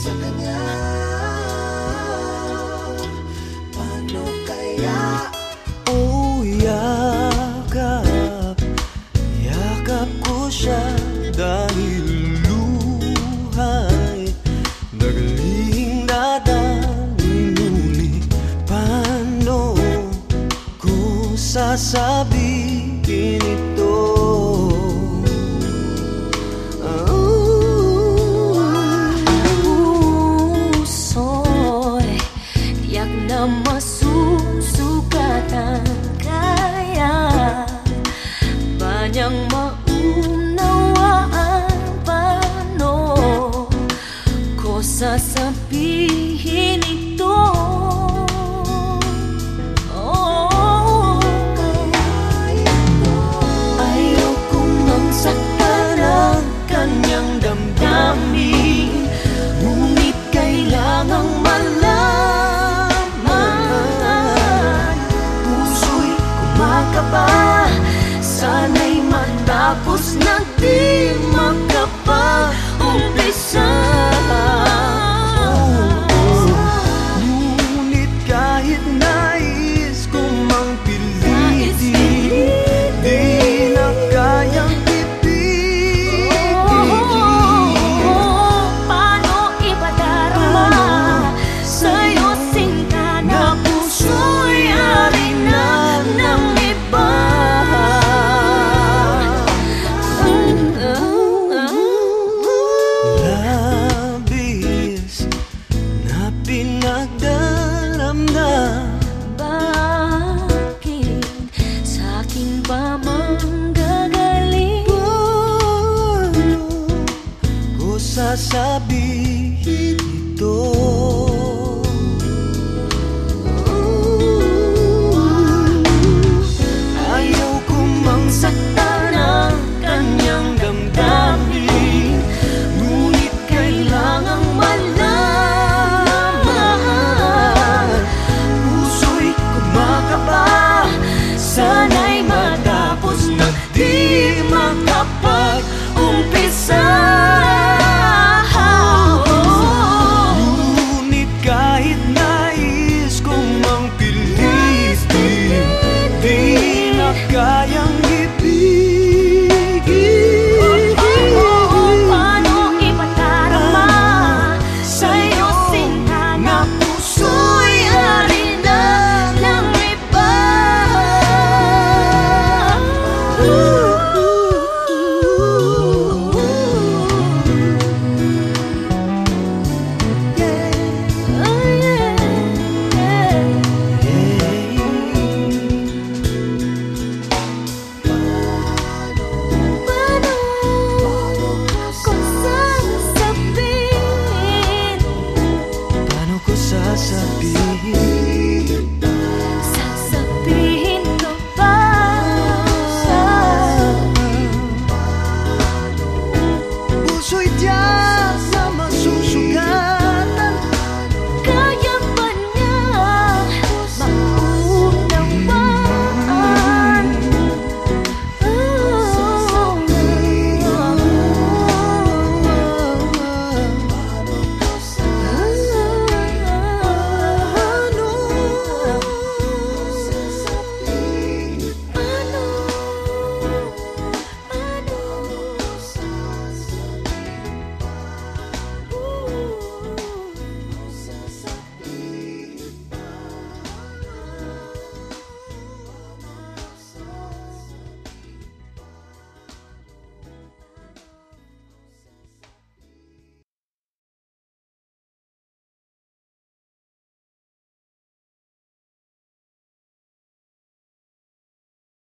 sa kanya. Paano kaya Oh yakap Yakap ko siya dahil luhay. Naglihing dadali Ngunit paano ko ito? Sasabihin ito. Oh, ayaw kong magsaktan ang kanyang damdamin. Ngunit kailangang malaman. Puso'y kumakaba Sana'y matapos na di sasabihin ito? 가야